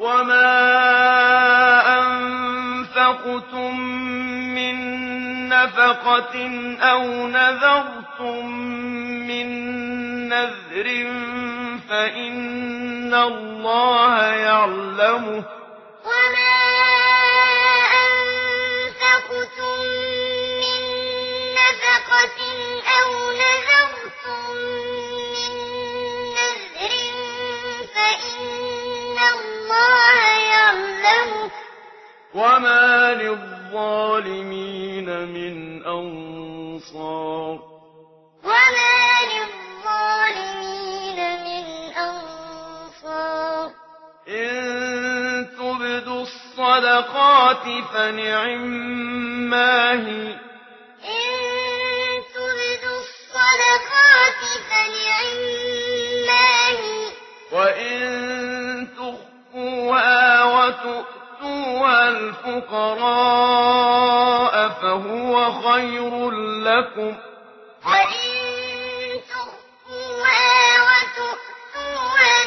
وما أنفقتم من نفقة أو نذرتم من نذر فإن الله يعلمه وما للظالمين من أنصار وما للظالمين من أنصار إن تبدوا الصدقات فنعم ما هي فهو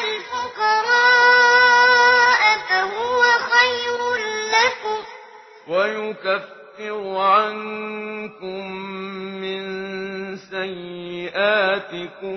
الفقراء فهو خير لكم ويكفر عنكم من سيئاتكم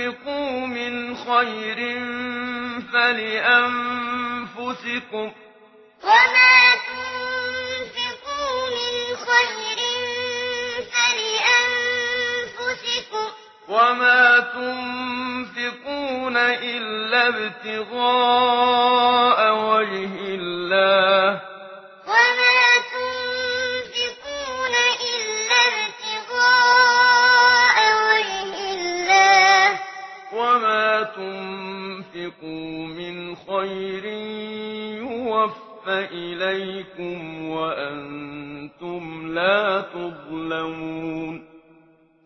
تنفقوا من خير فلأنفسكم وما تنفقوا من خير فلأنفسكم وما تنفقون إلا ابتغاء تنفقوا من خير يوف إليكم وأنتم لا تظلمون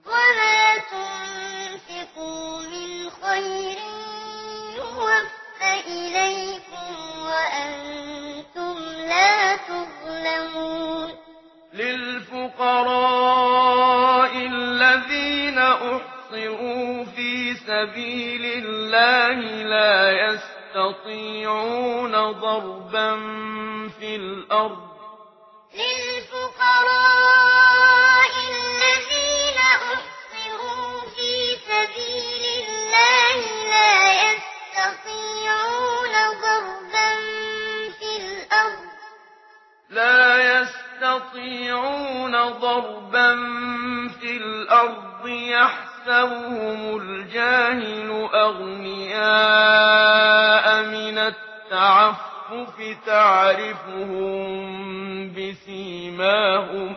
وما تنفقوا من خير يوف إليكم وأنتم لا تظلمون للفقراء الذين أحصروا سبيل الله لا يستطيعون ضربا في الأرض. للفقراء الذين أحصروا في سبيل الله لا يستطيعون ضربا في الأرض. لا يستطيعون ضربا في الأرض في الأرض يحسبهم الجاهل أغنياء من التعفف تعرفهم بسيماهم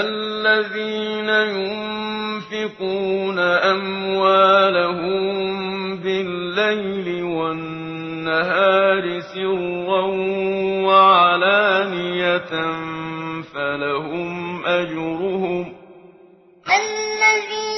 الذين ينفقون أموالهم بالليل والنهار سرا وعلانية فلهم أجرهم الذين